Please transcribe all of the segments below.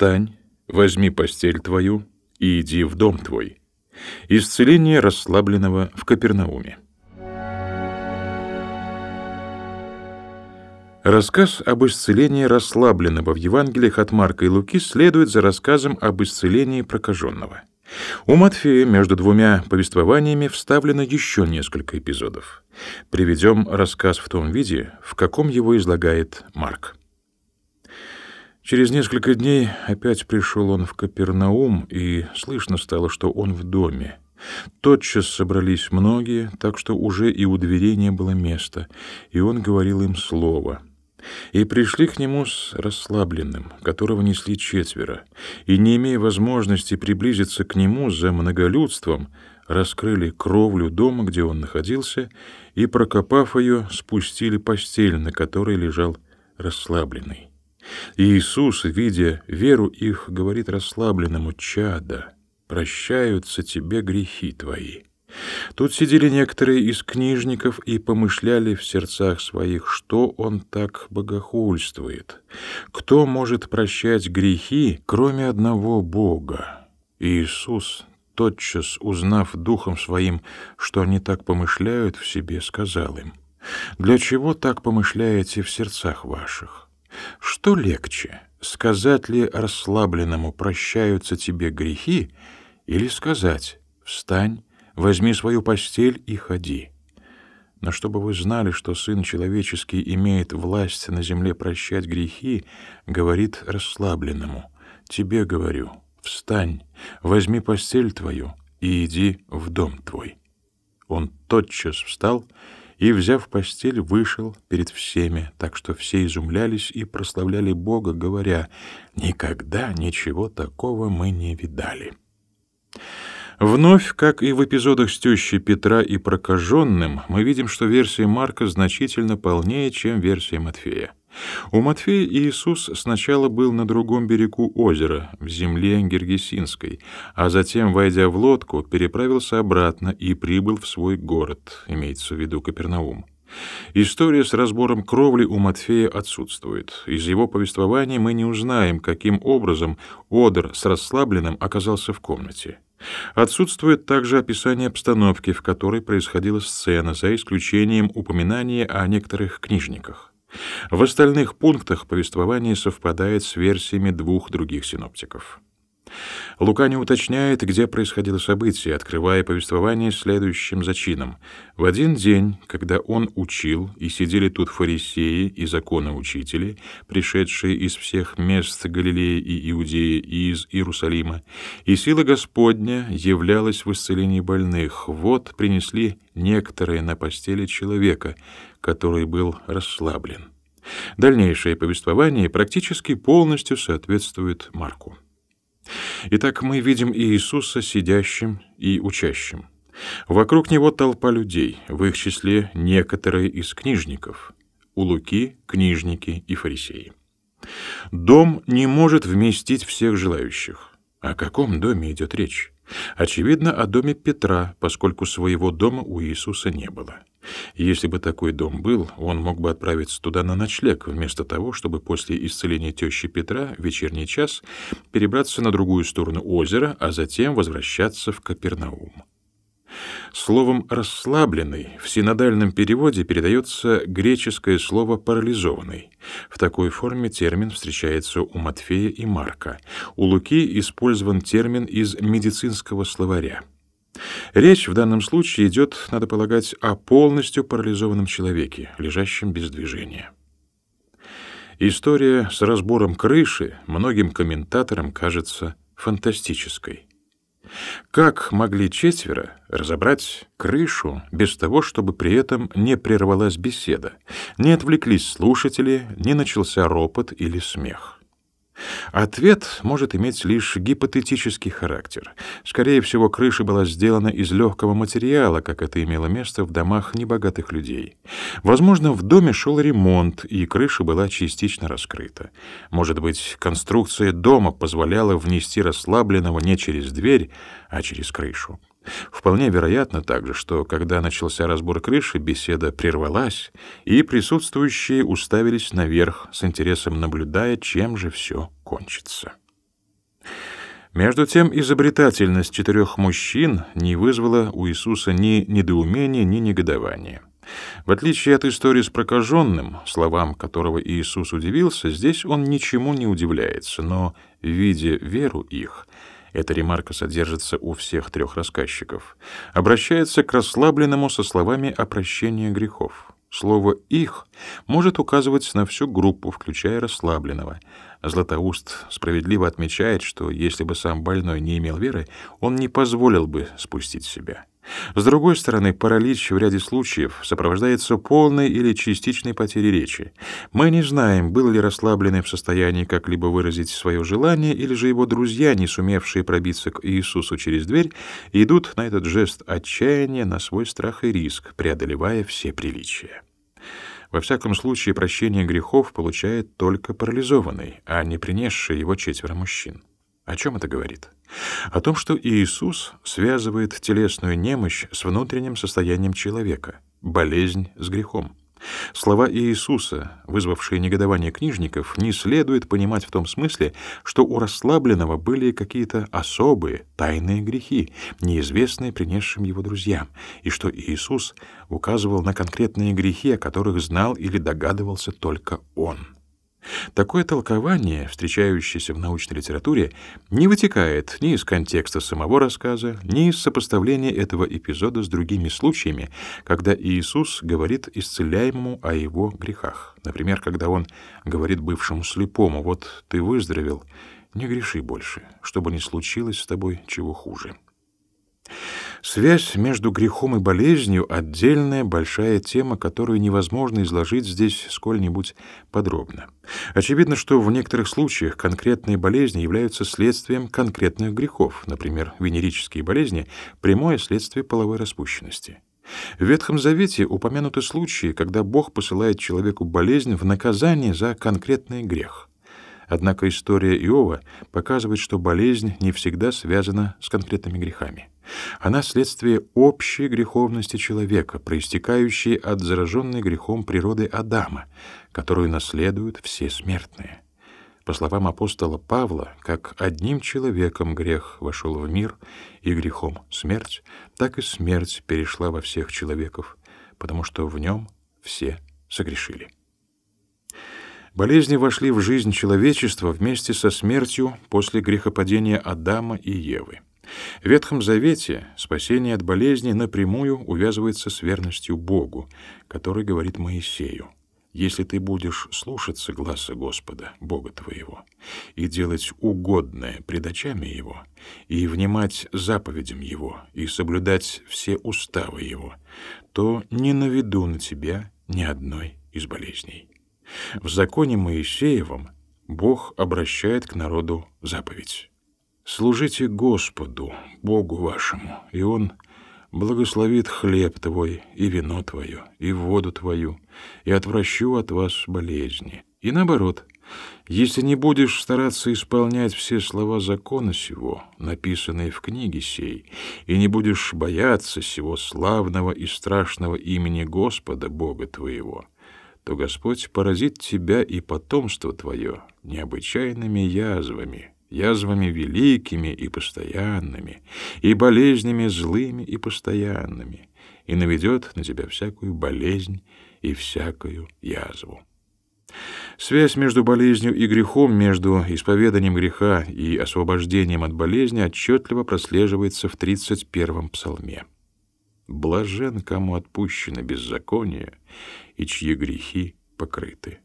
Встань, возьми постель твою и иди в дом твой. Исцеление расслабленного в Капернауме. Рассказ об исцелении расслабленного в Евангелиях от Марка и Луки следует за рассказом об исцелении прокаженного. У Матфея между двумя повествованиями вставлено еще несколько эпизодов. Приведем рассказ в том виде, в каком его излагает Марк. Через несколько дней опять пришел он в Капернаум, и слышно стало, что он в доме. Тотчас собрались многие, так что уже и у дверей не было места, и он говорил им слово — и пришли к нему с расслабленным, которого несли четверо, и, не имея возможности приблизиться к нему за многолюдством, раскрыли кровлю дома, где он находился, и, прокопав ее, спустили постель, на которой лежал расслабленный. Иисус, видя веру их, говорит расслабленному, «Чада, прощаются тебе грехи твои». Тут сидели некоторые из книжников и помышляли в сердцах своих, что он так богохульствует. Кто может прощать грехи, кроме одного Бога? Иисус, тотчас узнав духом своим, что они так помышляют в себе, сказал им, «Для чего так помышляете в сердцах ваших? Что легче, сказать ли расслабленному «прощаются тебе грехи» или сказать «встань, возьми свою постель и ходи. Но чтобы вы знали, что Сын Человеческий имеет власть на земле прощать грехи, говорит расслабленному, тебе говорю, встань, возьми постель твою и иди в дом твой. Он тотчас встал и, взяв постель, вышел перед всеми, так что все изумлялись и прославляли Бога, говоря, «Никогда ничего такого мы не видали». Вновь, как и в эпизодах с тещей Петра и прокаженным, мы видим, что версия Марка значительно полнее, чем версия Матфея. У Матфея Иисус сначала был на другом берегу озера, в земле Гергесинской, а затем, войдя в лодку, переправился обратно и прибыл в свой город, имеется в виду Капернаум. История с разбором кровли у Матфея отсутствует. Из его повествования мы не узнаем, каким образом Одер с расслабленным оказался в комнате. Отсутствует также описание обстановки, в которой происходила сцена, за исключением упоминания о некоторых книжниках. В остальных пунктах повествование совпадает с версиями двух других синоптиков. Лука не уточняет, где происходило событие, открывая повествование следующим зачином. В один день, когда он учил, и сидели тут фарисеи и законоучители, пришедшие из всех мест Галилеи и Иудеи и из Иерусалима, и сила Господня являлась в исцелении больных, вот принесли некоторые на постели человека, который был расслаблен. Дальнейшее повествование практически полностью соответствует Марку. Итак, мы видим Иисуса сидящим и учащим. Вокруг него толпа людей, в их числе некоторые из книжников. У Луки — книжники и фарисеи. Дом не может вместить всех желающих. О каком доме идет речь? Очевидно, о доме Петра, поскольку своего дома у Иисуса не было. Если бы такой дом был, он мог бы отправиться туда на ночлег, вместо того, чтобы после исцеления тещи Петра в вечерний час перебраться на другую сторону озера, а затем возвращаться в Капернаум. Словом «расслабленный» в синодальном переводе передается греческое слово «парализованный». В такой форме термин встречается у Матфея и Марка. У Луки использован термин из медицинского словаря. Речь в данном случае идет, надо полагать, о полностью парализованном человеке, лежащем без движения. История с разбором крыши многим комментаторам кажется фантастической. Как могли четверо разобрать крышу без того, чтобы при этом не прервалась беседа, не отвлеклись слушатели, не начался ропот или смех? Ответ может иметь лишь гипотетический характер. Скорее всего, крыша была сделана из легкого материала, как это имело место в домах небогатых людей. Возможно, в доме шел ремонт, и крыша была частично раскрыта. Может быть, конструкция дома позволяла внести расслабленного не через дверь, а через крышу. Вполне вероятно также, что когда начался разбор крыши, беседа прервалась, и присутствующие уставились наверх с интересом наблюдая, чем же все кончится. Между тем, изобретательность четырех мужчин не вызвала у Иисуса ни недоумения, ни негодования. В отличие от истории с прокаженным, словам которого Иисус удивился, здесь он ничему не удивляется, но, видя веру их, эта ремарка содержится у всех трех рассказчиков, обращается к расслабленному со словами о прощении грехов. Слово «их» может указывать на всю группу, включая расслабленного. Златоуст справедливо отмечает, что если бы сам больной не имел веры, он не позволил бы спустить себя. С другой стороны, паралич в ряде случаев сопровождается полной или частичной потерей речи. Мы не знаем, был ли расслабленный в состоянии как-либо выразить свое желание, или же его друзья, не сумевшие пробиться к Иисусу через дверь, идут на этот жест отчаяния на свой страх и риск, преодолевая все приличия. Во всяком случае, прощение грехов получает только парализованный, а не принесший его четверо мужчин. О чем это говорит? О том, что Иисус связывает телесную немощь с внутренним состоянием человека, болезнь с грехом. Слова Иисуса, вызвавшие негодование книжников, не следует понимать в том смысле, что у расслабленного были какие-то особые, тайные грехи, неизвестные принесшим его друзьям, и что Иисус указывал на конкретные грехи, о которых знал или догадывался только Он. Такое толкование, встречающееся в научной литературе, не вытекает ни из контекста самого рассказа, ни из сопоставления этого эпизода с другими случаями, когда Иисус говорит исцеляемому о его грехах. Например, когда он говорит бывшему слепому: "Вот ты выздоровел, не греши больше, чтобы не случилось с тобой чего хуже". Связь между грехом и болезнью — отдельная большая тема, которую невозможно изложить здесь сколь-нибудь подробно. Очевидно, что в некоторых случаях конкретные болезни являются следствием конкретных грехов, например, венерические болезни — прямое следствие половой распущенности. В Ветхом Завете упомянуты случаи, когда Бог посылает человеку болезнь в наказание за конкретный грех. Однако история Иова показывает, что болезнь не всегда связана с конкретными грехами. Она следствие общей греховности человека, проистекающей от зараженной грехом природы Адама, которую наследуют все смертные. По словам апостола Павла, как одним человеком грех вошел в мир, и грехом смерть, так и смерть перешла во всех человеков, потому что в нем все согрешили. Болезни вошли в жизнь человечества вместе со смертью после грехопадения Адама и Евы. В Ветхом Завете спасение от болезни напрямую увязывается с верностью Богу, который говорит Моисею: если ты будешь слушаться гласа Господа, Бога твоего, и делать угодное пред очами Его, и внимать заповедям Его, и соблюдать все уставы Его, то не наведу на тебя ни одной из болезней. В законе Моисеевом Бог обращает к народу заповедь. «Служите Господу, Богу вашему, и Он благословит хлеб твой и вино твое, и воду твою, и отвращу от вас болезни». И наоборот, если не будешь стараться исполнять все слова закона сего, написанные в книге сей, и не будешь бояться сего славного и страшного имени Господа, Бога твоего, то Господь поразит тебя и потомство твое необычайными язвами, язвами великими и постоянными, и болезнями злыми и постоянными, и наведет на тебя всякую болезнь и всякую язву. Связь между болезнью и грехом, между исповеданием греха и освобождением от болезни отчетливо прослеживается в 31-м псалме. Блажен, кому отпущено беззаконие, и чьи грехи покрыты.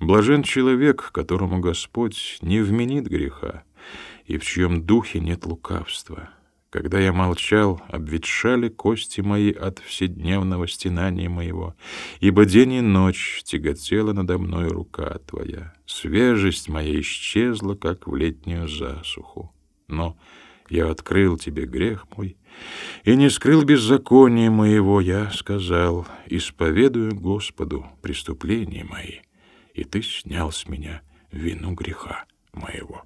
Блажен человек, которому Господь не вменит греха, и в чьем духе нет лукавства. Когда я молчал, обветшали кости мои от вседневного стенания моего, ибо день и ночь тяготела надо мной рука твоя. Свежесть моя исчезла, как в летнюю засуху. Но я открыл тебе грех мой и не скрыл беззакония моего, я сказал, исповедую Господу преступления мои, и ты снял с меня вину греха моего.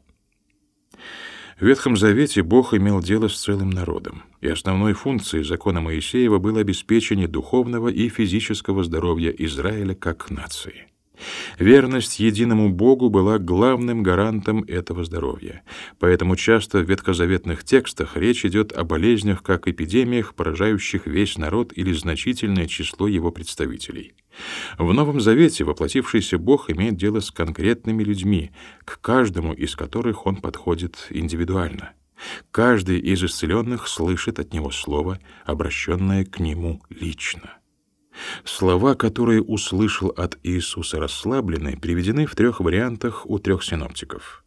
В Ветхом Завете Бог имел дело с целым народом, и основной функцией закона Моисеева было обеспечение духовного и физического здоровья Израиля как нации. Верность единому Богу была главным гарантом этого здоровья. Поэтому часто в ветхозаветных текстах речь идет о болезнях как эпидемиях, поражающих весь народ или значительное число его представителей. В Новом Завете воплотившийся Бог имеет дело с конкретными людьми, к каждому из которых он подходит индивидуально. Каждый из исцеленных слышит от него слово, обращенное к нему лично. Слова, которые услышал от Иисуса расслабленный, приведены в трех вариантах у трех синоптиков.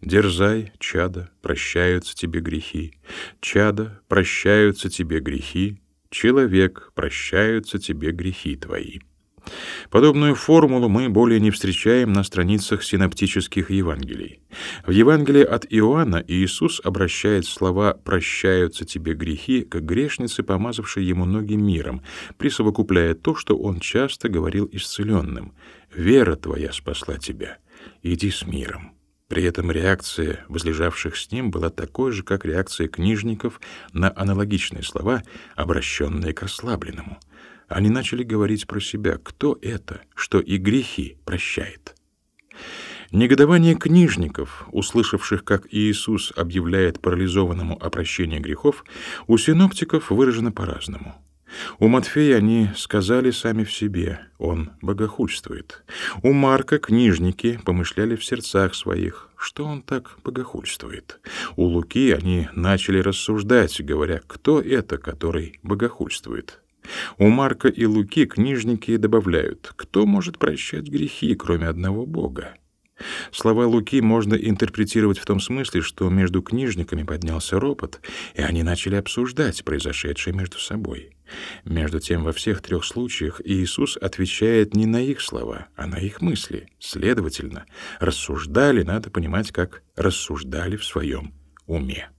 «Дерзай, чада, прощаются тебе грехи. Чада, прощаются тебе грехи. Человек, прощаются тебе грехи твои». Подобную формулу мы более не встречаем на страницах синоптических Евангелий. В Евангелии от Иоанна Иисус обращает слова «прощаются тебе грехи» как грешницы, помазавшие ему ноги миром, присовокупляя то, что он часто говорил исцеленным «Вера твоя спасла тебя, иди с миром». При этом реакция возлежавших с ним была такой же, как реакция книжников на аналогичные слова, обращенные к расслабленному — они начали говорить про себя, кто это, что и грехи прощает. Негодование книжников, услышавших, как Иисус объявляет парализованному о прощении грехов, у синоптиков выражено по-разному. У Матфея они сказали сами в себе, он богохульствует. У Марка книжники помышляли в сердцах своих, что он так богохульствует. У Луки они начали рассуждать, говоря, кто это, который богохульствует. У Марка и Луки книжники добавляют, кто может прощать грехи, кроме одного Бога. Слова Луки можно интерпретировать в том смысле, что между книжниками поднялся ропот, и они начали обсуждать произошедшее между собой. Между тем, во всех трех случаях Иисус отвечает не на их слова, а на их мысли. Следовательно, рассуждали, надо понимать, как рассуждали в своем уме.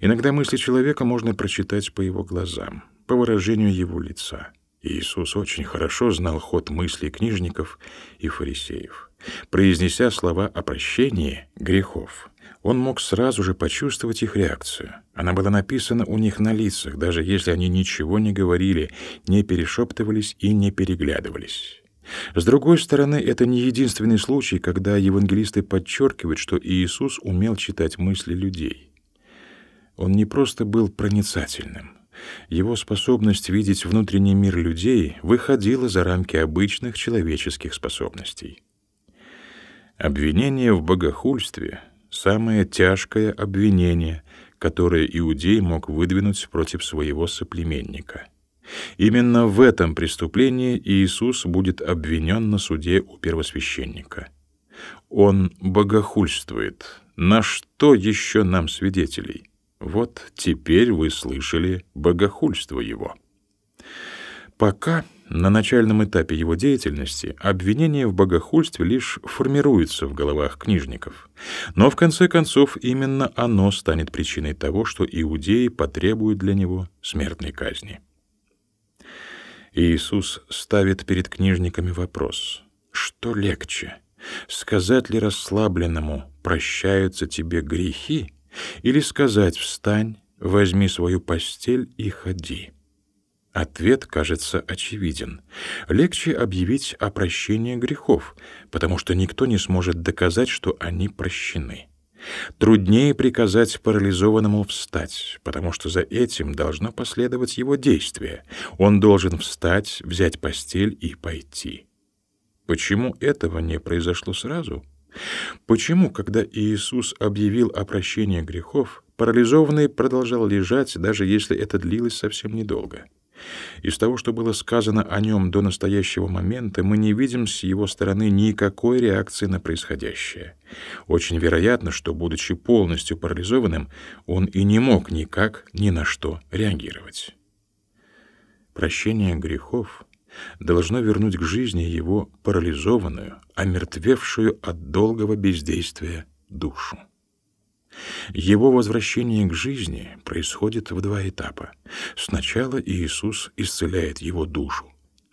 Иногда мысли человека можно прочитать по его глазам по выражению его лица. Иисус очень хорошо знал ход мыслей книжников и фарисеев. Произнеся слова о прощении грехов, он мог сразу же почувствовать их реакцию. Она была написана у них на лицах, даже если они ничего не говорили, не перешептывались и не переглядывались. С другой стороны, это не единственный случай, когда евангелисты подчеркивают, что Иисус умел читать мысли людей. Он не просто был проницательным, его способность видеть внутренний мир людей выходила за рамки обычных человеческих способностей. Обвинение в богохульстве — самое тяжкое обвинение, которое иудей мог выдвинуть против своего соплеменника. Именно в этом преступлении Иисус будет обвинен на суде у первосвященника. Он богохульствует. На что еще нам свидетелей? Вот теперь вы слышали богохульство его. Пока на начальном этапе его деятельности обвинение в богохульстве лишь формируется в головах книжников. Но в конце концов именно оно станет причиной того, что иудеи потребуют для него смертной казни. Иисус ставит перед книжниками вопрос: что легче, сказать ли расслабленному: "Прощаются тебе грехи"? Или сказать «встань, возьми свою постель и ходи». Ответ кажется очевиден. Легче объявить о прощении грехов, потому что никто не сможет доказать, что они прощены. Труднее приказать парализованному встать, потому что за этим должно последовать его действие. Он должен встать, взять постель и пойти. Почему этого не произошло сразу? Почему, когда Иисус объявил о прощении грехов, парализованный продолжал лежать, даже если это длилось совсем недолго? Из того, что было сказано о нем до настоящего момента, мы не видим с его стороны никакой реакции на происходящее. Очень вероятно, что, будучи полностью парализованным, он и не мог никак ни на что реагировать. Прощение грехов должно вернуть к жизни его парализованную, омертвевшую от долгого бездействия душу. Его возвращение к жизни происходит в два этапа. Сначала Иисус исцеляет его душу,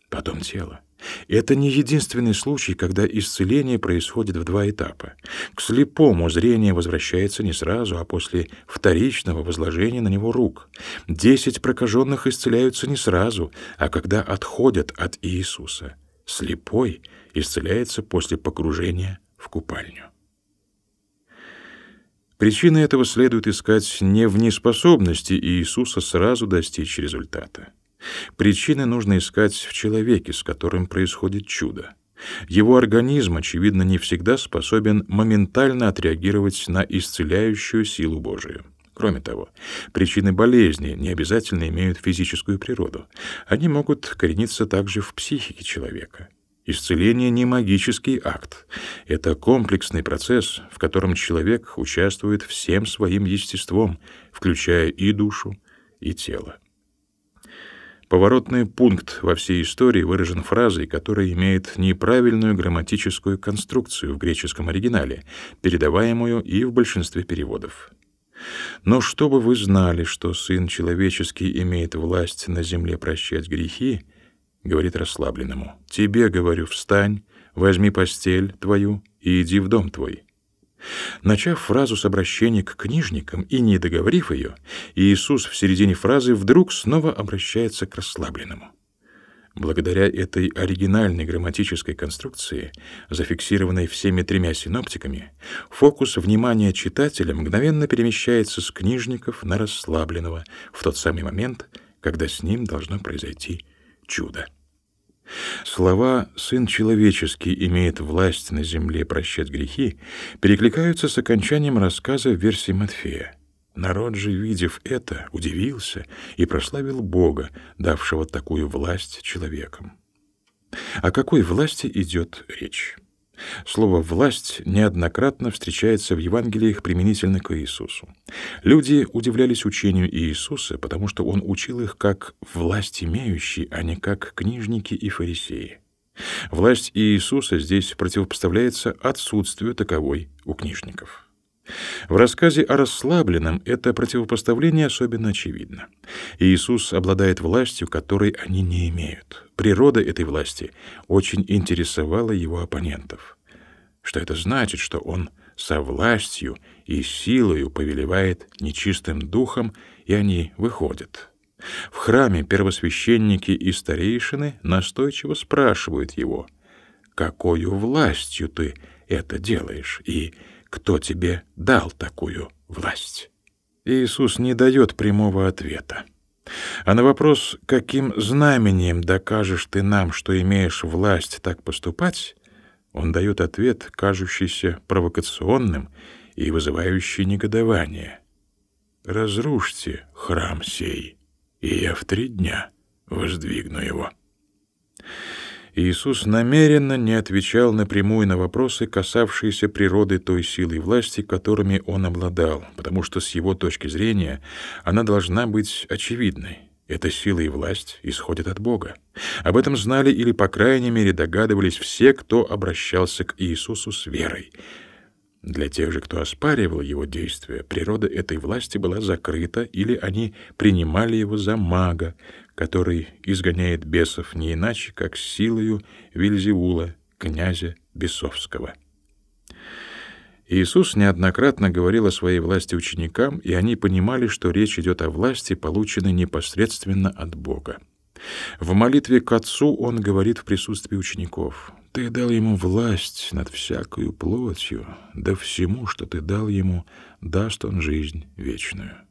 потом тело. Это не единственный случай, когда исцеление происходит в два этапа. К слепому зрение возвращается не сразу, а после вторичного возложения на него рук. Десять прокаженных исцеляются не сразу, а когда отходят от Иисуса. Слепой исцеляется после погружения в купальню. Причины этого следует искать не в неспособности Иисуса сразу достичь результата. Причины нужно искать в человеке, с которым происходит чудо. Его организм, очевидно, не всегда способен моментально отреагировать на исцеляющую силу Божию. Кроме того, причины болезни не обязательно имеют физическую природу. Они могут корениться также в психике человека. Исцеление не магический акт. Это комплексный процесс, в котором человек участвует всем своим естеством, включая и душу, и тело. Поворотный пункт во всей истории выражен фразой, которая имеет неправильную грамматическую конструкцию в греческом оригинале, передаваемую и в большинстве переводов. Но чтобы вы знали, что Сын Человеческий имеет власть на земле прощать грехи, говорит расслабленному. «Тебе, говорю, встань, возьми постель твою и иди в дом твой». Начав фразу с обращения к книжникам и не договорив ее, Иисус в середине фразы вдруг снова обращается к расслабленному. Благодаря этой оригинальной грамматической конструкции, зафиксированной всеми тремя синоптиками, фокус внимания читателя мгновенно перемещается с книжников на расслабленного в тот самый момент, когда с ним должно произойти чудо. Слова «Сын человеческий имеет власть на земле прощать грехи» перекликаются с окончанием рассказа в версии Матфея. Народ же, видев это, удивился и прославил Бога, давшего такую власть человекам. О какой власти идет речь? Слово «власть» неоднократно встречается в Евангелиях применительно к Иисусу. Люди удивлялись учению Иисуса, потому что Он учил их как власть имеющий, а не как книжники и фарисеи. Власть Иисуса здесь противопоставляется отсутствию таковой у книжников. В рассказе о расслабленном это противопоставление особенно очевидно. Иисус обладает властью, которой они не имеют. Природа этой власти очень интересовала его оппонентов. Что это значит, что он со властью и силою повелевает нечистым духом, и они выходят. В храме первосвященники и старейшины настойчиво спрашивают его, «Какою властью ты это делаешь?» и кто тебе дал такую власть? Иисус не дает прямого ответа. А на вопрос, каким знамением докажешь ты нам, что имеешь власть так поступать, он дает ответ, кажущийся провокационным и вызывающий негодование. «Разрушьте храм сей, и я в три дня воздвигну его». Иисус намеренно не отвечал напрямую на вопросы, касавшиеся природы той силы и власти, которыми он обладал, потому что с его точки зрения она должна быть очевидной. Эта сила и власть исходят от Бога. Об этом знали или, по крайней мере, догадывались все, кто обращался к Иисусу с верой. Для тех же, кто оспаривал его действия, природа этой власти была закрыта, или они принимали его за мага, который изгоняет бесов не иначе, как силою Вильзевула, князя Бесовского. Иисус неоднократно говорил о своей власти ученикам, и они понимали, что речь идет о власти, полученной непосредственно от Бога. В молитве к Отцу он говорит в присутствии учеников: "Ты дал ему власть над всякою плотью, да всему, что ты дал ему, даст он жизнь вечную".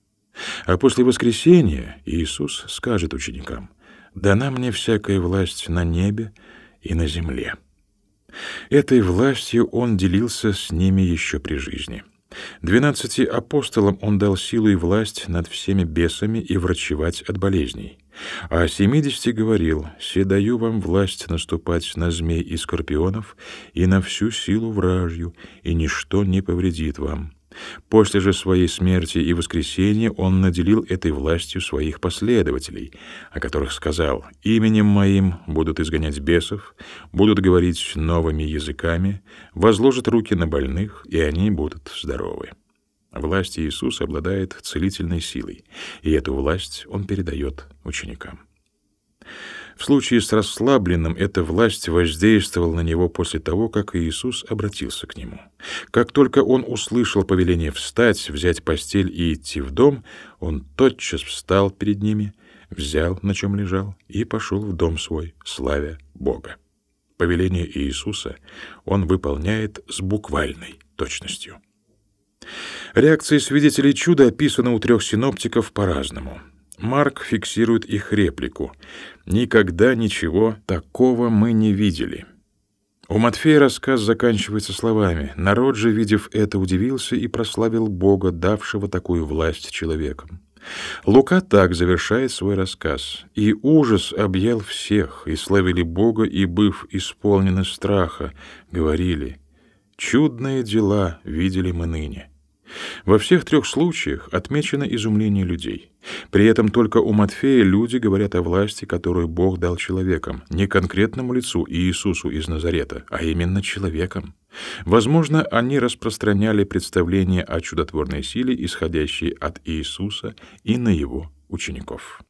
А после воскресения Иисус скажет ученикам, «Дана мне всякая власть на небе и на земле». Этой властью он делился с ними еще при жизни. Двенадцати апостолам он дал силу и власть над всеми бесами и врачевать от болезней. А семидесяти говорил, «Се даю вам власть наступать на змей и скорпионов и на всю силу вражью, и ничто не повредит вам». После же своей смерти и воскресения он наделил этой властью своих последователей, о которых сказал: "Именем моим будут изгонять бесов, будут говорить новыми языками, возложат руки на больных, и они будут здоровы". Власть Иисуса обладает целительной силой, и эту власть он передает ученикам. В случае с расслабленным эта власть воздействовала на него после того, как Иисус обратился к нему. Как только он услышал повеление встать, взять постель и идти в дом, он тотчас встал перед ними, взял, на чем лежал, и пошел в дом свой, славя Бога. Повеление Иисуса он выполняет с буквальной точностью. Реакции свидетелей чуда описаны у трех синоптиков по-разному. Марк фиксирует их реплику «Никогда ничего такого мы не видели». У Матфея рассказ заканчивается словами «Народ же, видев это, удивился и прославил Бога, давшего такую власть человекам». Лука так завершает свой рассказ. «И ужас объял всех, и славили Бога, и, быв исполнены страха, говорили, чудные дела видели мы ныне». Во всех трех случаях отмечено изумление людей. При этом только у Матфея люди говорят о власти, которую Бог дал человекам, не конкретному лицу Иисусу из Назарета, а именно человекам. Возможно, они распространяли представление о чудотворной силе, исходящей от Иисуса и на его учеников.